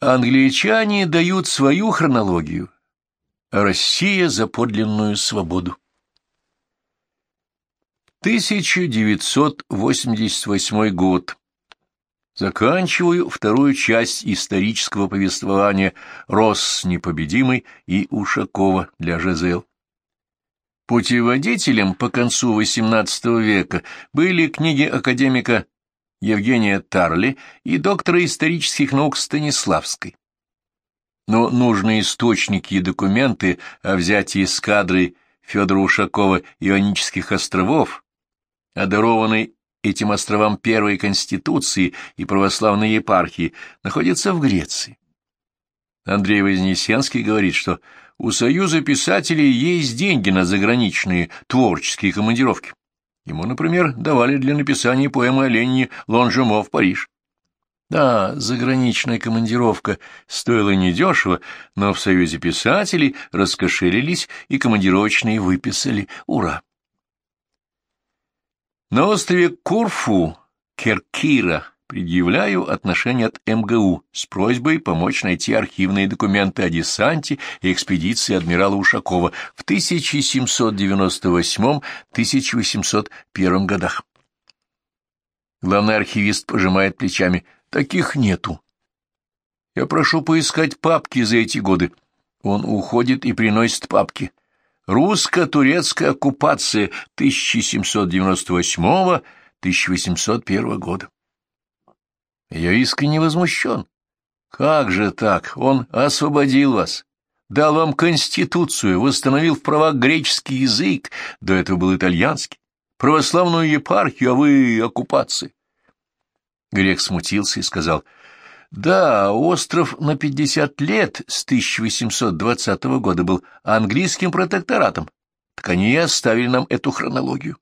Англичане дают свою хронологию, а Россия за подлинную свободу. 1988 год. Заканчиваю вторую часть исторического повествования «Рос непобедимый» и Ушакова для ЖЗЛ. Путеводителем по концу XVIII века были книги академика Евгения Тарли и доктора исторических наук Станиславской. Но нужные источники и документы о взятии эскадры Федора Ушакова Ионических островов, одарованной этим островам Первой Конституции и православной епархии, находятся в Греции. Андрей Вознесенский говорит, что у Союза писателей есть деньги на заграничные творческие командировки. Ему, например, давали для написания поэмы о Ленине Лонжемо в Париж. Да, заграничная командировка стоила недешево, но в Союзе писателей раскошелились и командировочные выписали. Ура! На острове Курфу, Керкира, предъявляю отношение от МГУ с просьбой помочь найти архивные документы о десанте и экспедиции адмирала Ушакова в 1798-1801 годах. Главный архивист пожимает плечами. Таких нету. Я прошу поискать папки за эти годы. Он уходит и приносит папки. Русско-турецкая оккупация 1798-1801 года. Я искренне возмущен. Как же так? Он освободил вас, дал вам конституцию, восстановил в правах греческий язык, до этого был итальянский, православную епархию, а вы — оккупации. Грек смутился и сказал, «Да, остров на пятьдесят лет с 1820 года был английским протекторатом, так они и оставили нам эту хронологию.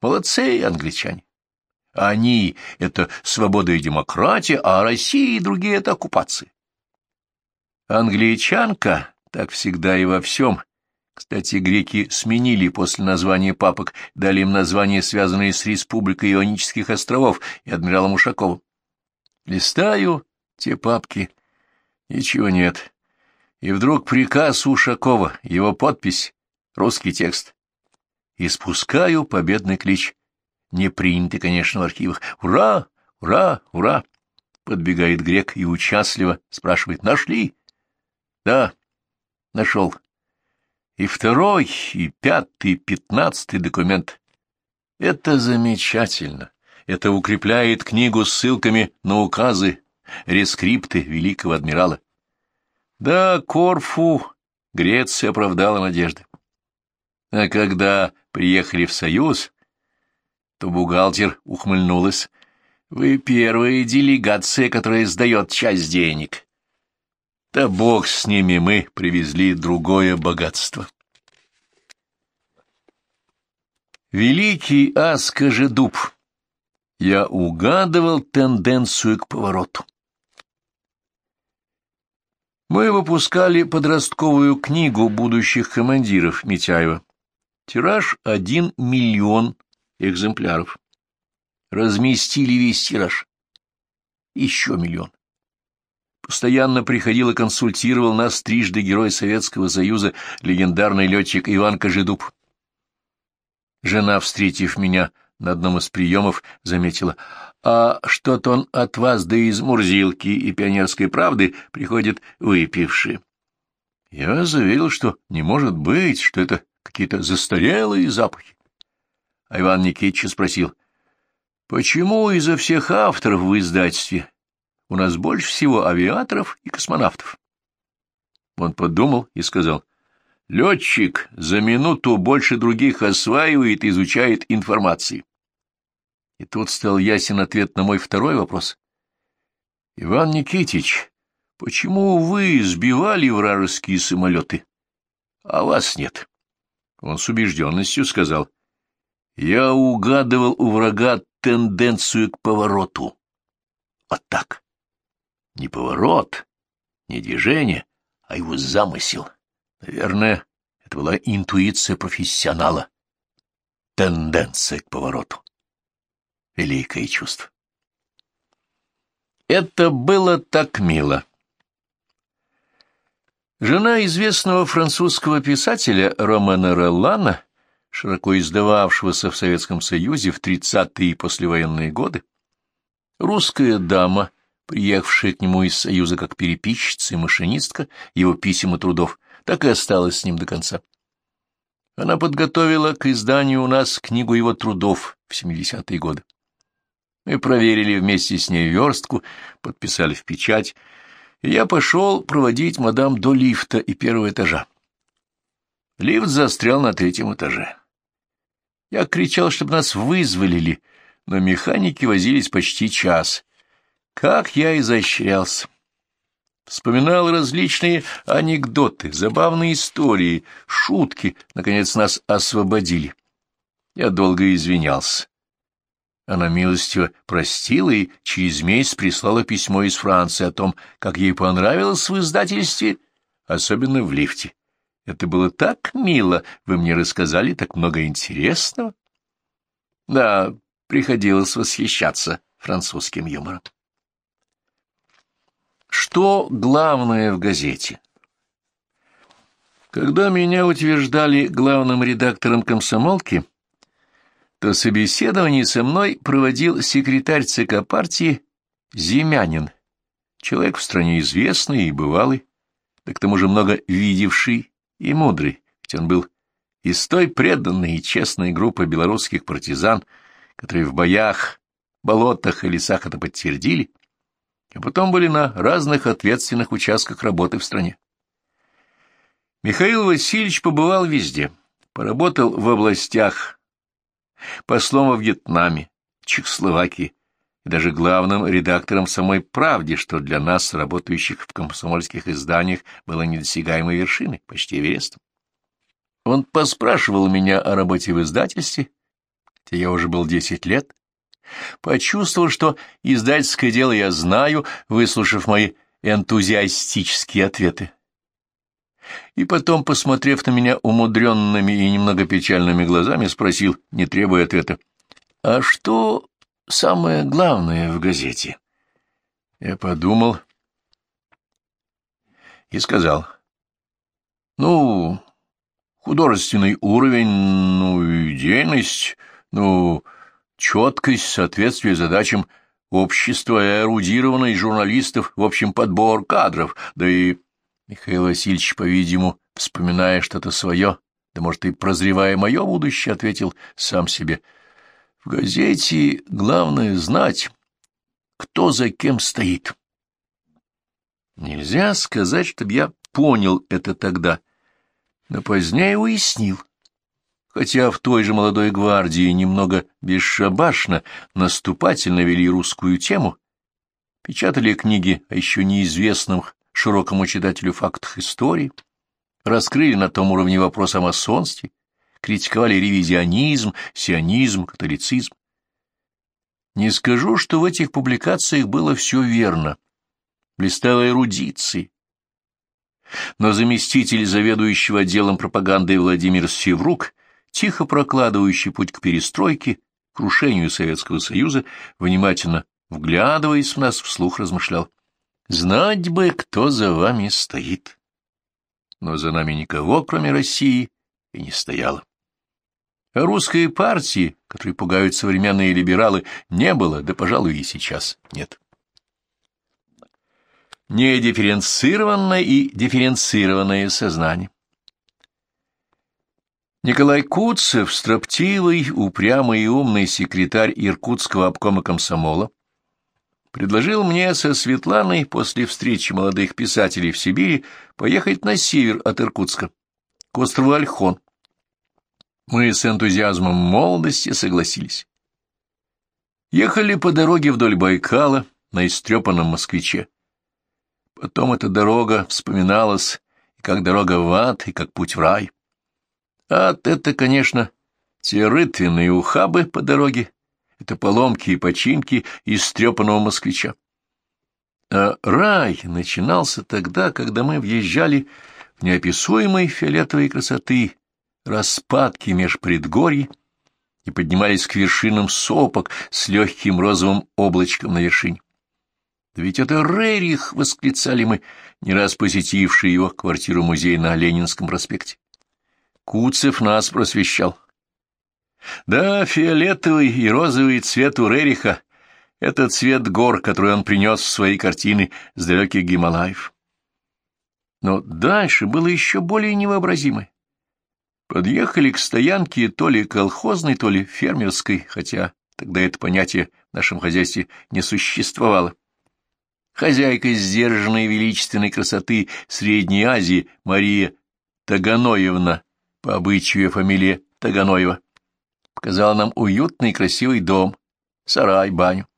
Молодцы, англичане. Они — это свобода и демократия, а Россия и другие — это оккупации. Англичанка, так всегда и во всем. Кстати, греки сменили после названия папок, дали им названия, связанные с Республикой Ионических островов и адмиралом Ушаковым. Листаю те папки, ничего нет. И вдруг приказ Ушакова, его подпись, русский текст. И спускаю победный клич не приняты, конечно, в архивах. «Ура! Ура! Ура!» Подбегает грек и участливо спрашивает. «Нашли?» «Да, нашел». И второй, и пятый, и пятнадцатый документ. Это замечательно. Это укрепляет книгу ссылками на указы, рескрипты великого адмирала. Да, Корфу, Греция оправдала надежды. А когда приехали в Союз, то бухгалтер ухмыльнулась. «Вы первая делегация, которая сдает часть денег». Да бог с ними, мы привезли другое богатство. Великий Аскажедуб. Я угадывал тенденцию к повороту. Мы выпускали подростковую книгу будущих командиров Митяева. Тираж — один миллион экземпляров. Разместили весь тираж. Еще миллион. Постоянно приходил и консультировал нас трижды герой Советского Союза, легендарный летчик Иван Кожедуб. Жена, встретив меня на одном из приемов, заметила, «А что-то он от вас, да из Мурзилки и Пионерской правды, приходит выпивший». Я заверил, что не может быть, что это какие-то застарелые запахи. А Иван Никитич спросил, почему изо всех авторов в издательстве у нас больше всего авиаторов и космонавтов? Он подумал и сказал, летчик за минуту больше других осваивает и изучает информации. И тут стал ясен ответ на мой второй вопрос. Иван Никитич, почему вы сбивали вражеские самолеты, а вас нет? Он с убежденностью сказал — я угадывал у врага тенденцию к повороту. Вот так. Не поворот, не движение, а его замысел. Наверное, это была интуиция профессионала. Тенденция к повороту. Великое чувство. Это было так мило. Жена известного французского писателя Романа Роллана, широко издававшегося в Советском Союзе в 30-е послевоенные годы, русская дама, приехавшая к нему из Союза как переписчица и машинистка его писем и трудов, так и осталась с ним до конца. Она подготовила к изданию у нас книгу его трудов в 70-е годы. Мы проверили вместе с ней верстку, подписали в печать, и я пошел проводить мадам до лифта и первого этажа. Лифт застрял на третьем этаже. Я кричал, чтобы нас вызволили, но механики возились почти час. Как я изощрялся! Вспоминал различные анекдоты, забавные истории, шутки. Наконец нас освободили. Я долго извинялся. Она милостиво простила и через месяц прислала письмо из Франции о том, как ей понравилось в издательстве, особенно в лифте. Это было так мило, вы мне рассказали так много интересного. Да, приходилось восхищаться французским юмором. Что главное в газете? Когда меня утверждали главным редактором комсомолки, то собеседование со мной проводил секретарь ЦК партии Зимянин, человек в стране известный и бывалый, да к тому же много видевший и мудрый, ведь он был из той преданной и честной группы белорусских партизан, которые в боях, болотах и лесах это подтвердили, а потом были на разных ответственных участках работы в стране. Михаил Васильевич побывал везде, поработал в областях послом во Вьетнаме, Чехословакии даже главным редактором самой «Правде», что для нас, работающих в комсомольских изданиях, было недосягаемой вершиной, почти Эверестом. Он поспрашивал меня о работе в издательстве, хотя я уже был десять лет, почувствовал, что издательское дело я знаю, выслушав мои энтузиастические ответы и потом, посмотрев на меня умудренными и немного печальными глазами, спросил, не требуя ответа, «А что самое главное в газете?» Я подумал и сказал, «Ну, художественный уровень, ну, идейность, ну, четкость, соответствие задачам общества и эрудированность журналистов, в общем, подбор кадров, да и...» Михаил Васильевич, по-видимому, вспоминая что-то свое, да, может, и прозревая мое будущее, ответил сам себе. В газете главное знать, кто за кем стоит. Нельзя сказать, чтобы я понял это тогда, но позднее уяснил. Хотя в той же молодой гвардии немного бесшабашно, наступательно вели русскую тему, печатали книги о еще неизвестных широкому читателю фактах истории, раскрыли на том уровне вопрос о масонстве, критиковали ревизионизм, сионизм, католицизм. Не скажу, что в этих публикациях было все верно, блистала эрудицией. Но заместитель заведующего отделом пропаганды Владимир Севрук, тихо прокладывающий путь к перестройке, крушению Советского Союза, внимательно вглядываясь в нас, вслух размышлял. Знать бы, кто за вами стоит. Но за нами никого, кроме России, и не стояло. Русской партии, которой пугают современные либералы, не было, да, пожалуй, и сейчас нет. Недифференцированное и дифференцированное сознание. Николай Куцев, строптивый, упрямый и умный секретарь Иркутского обкома комсомола, предложил мне со Светланой после встречи молодых писателей в Сибири поехать на север от Иркутска, к острову Альхон. Мы с энтузиазмом молодости согласились. Ехали по дороге вдоль Байкала на истрепанном москвиче. Потом эта дорога вспоминалась как дорога в ад, и как путь в рай. Ад — это, конечно, те рытвенные ухабы по дороге, это поломки и починки истрепанного москвича. А рай начинался тогда, когда мы въезжали в неописуемой фиолетовой красоты распадки меж предгорий и поднимались к вершинам сопок с легким розовым облачком на вершине. Да ведь это Рерих, — восклицали мы, не раз посетившие его квартиру-музей на Ленинском проспекте. Куцев нас просвещал. Да, фиолетовый и розовый цвет у Рериха — это цвет гор, который он принес в свои картины с далеких Гималаев. Но дальше было еще более невообразимое. Подъехали к стоянке то ли колхозной, то ли фермерской, хотя тогда это понятие в нашем хозяйстве не существовало. Хозяйка сдержанной величественной красоты Средней Азии Мария Таганоевна, по обычаю фамилия Таганоева, показала нам уютный красивый дом, сарай, баню.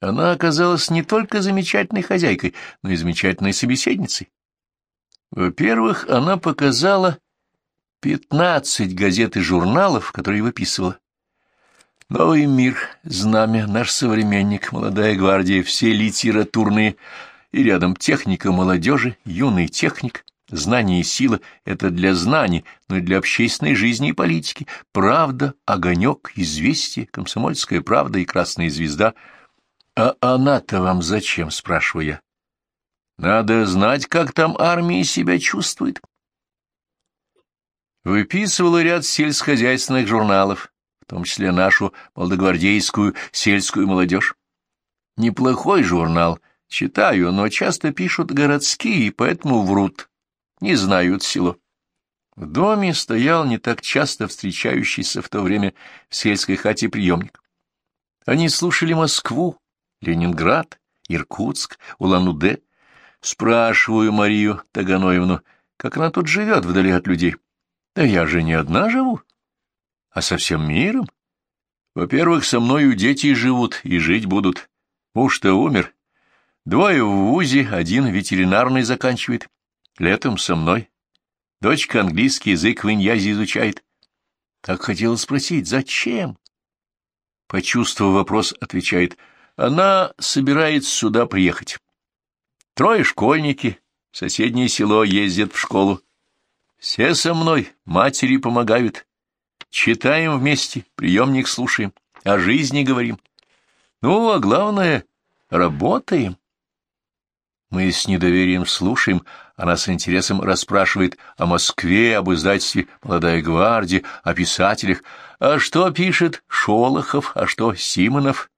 Она оказалась не только замечательной хозяйкой, но и замечательной собеседницей. Во-первых, она показала пятнадцать газет и журналов, которые выписывала. Новый мир, знамя, наш современник, молодая гвардия, все литературные, и рядом техника молодежи, юный техник, знание и сила — это для знаний, но и для общественной жизни и политики. Правда, огонек, известие, комсомольская правда и красная звезда. А она-то вам зачем, спрашиваю я? Надо знать, как там армия себя чувствует. Выписывала ряд сельскохозяйственных журналов, в том числе нашу молодогвардейскую сельскую молодежь. Неплохой журнал, читаю, но часто пишут городские, поэтому врут, не знают село. В доме стоял не так часто встречающийся в то время в сельской хате приемник. Они слушали Москву, Ленинград, Иркутск, Улан-Удэ. Спрашиваю Марию Таганоевну, как она тут живет вдали от людей. Да я же не одна живу а со всем миром? Во-первых, со мною дети живут и жить будут. Муж-то умер. Двое в ВУЗе, один ветеринарный заканчивает. Летом со мной. Дочка английский язык в Иньязе изучает. Так хотела спросить, зачем? Почувствовав вопрос, отвечает, она собирается сюда приехать. Трое школьники, в соседнее село ездят в школу. Все со мной, матери помогают. Читаем вместе, приемник слушаем, о жизни говорим. Ну, а главное, работаем. Мы с недоверием слушаем, она с интересом расспрашивает о Москве, об издательстве «Молодая гвардия», о писателях. А что пишет Шолохов, а что Симонов?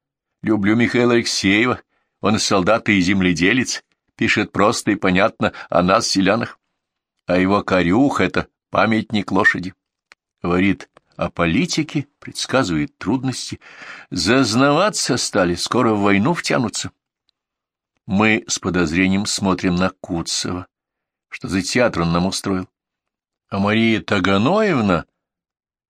Люблю Михаила Алексеева, он солдат и земледелец, пишет просто и понятно о нас, селянах. А его корюх — это памятник лошади. Говорит, о политике, предсказывает трудности. Зазнаваться стали, скоро в войну втянутся. Мы с подозрением смотрим на Куцева. Что за театр он нам устроил? А Мария Таганоевна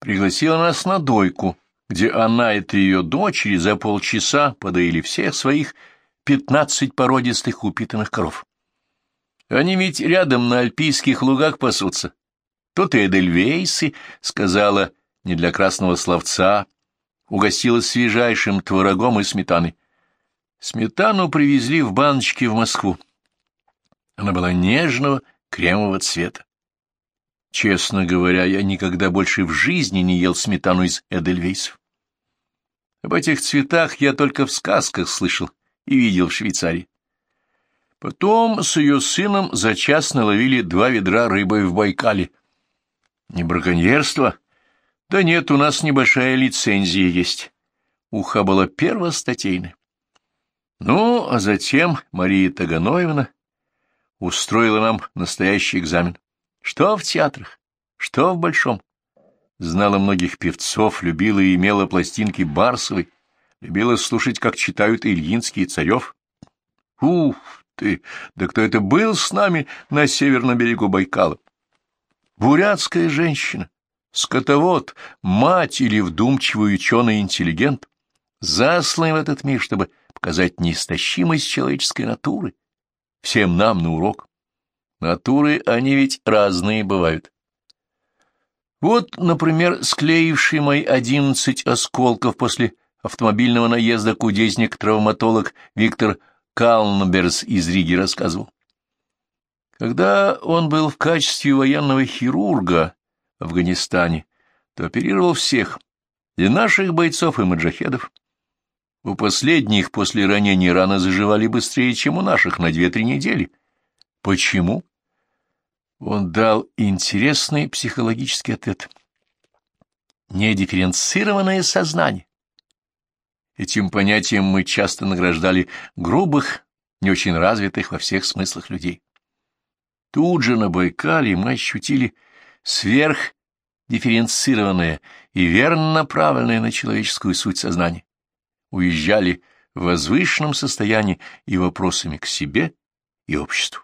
пригласила нас на дойку, где она и три ее дочери за полчаса подоили всех своих пятнадцать породистых упитанных коров. Они ведь рядом на альпийских лугах пасутся. Тут и Эдельвейсы, — сказала не для красного словца, угостила свежайшим творогом и сметаной. Сметану привезли в баночке в Москву. Она была нежного кремового цвета. Честно говоря, я никогда больше в жизни не ел сметану из Эдельвейсов. Об этих цветах я только в сказках слышал и видел в Швейцарии. Потом с ее сыном за час наловили два ведра рыбы в Байкале. Не браконьерство, да нет, у нас небольшая лицензия есть. Уха была первостатейная. Ну, а затем Мария Таганоевна устроила нам настоящий экзамен. Что в театрах, что в Большом. Знала многих певцов, любила и имела пластинки Барсовой, любила слушать, как читают Ильинский и Царев. Ух ты! Да кто это был с нами на северном берегу Байкала? Бурятская женщина, скотовод, мать или вдумчивый ученый-интеллигент, заслан в этот мир, чтобы показать неистощимость человеческой натуры. Всем нам на урок. Натуры, они ведь разные бывают. Вот, например, склеивший мои одиннадцать осколков после автомобильного наезда кудесник-травматолог Виктор Калнберс из Риги рассказывал. Когда он был в качестве военного хирурга в Афганистане, то оперировал всех, и наших бойцов, и маджахедов. У последних после ранения раны заживали быстрее, чем у наших, на две-три недели. Почему? Он дал интересный психологический ответ. Недифференцированное сознание. Этим понятием мы часто награждали грубых, не очень развитых во всех смыслах людей. Тут же на Байкале мы ощутили сверхдифференцированное и верно направленное на человеческую суть сознания. Уезжали в возвышенном состоянии и вопросами к себе и обществу.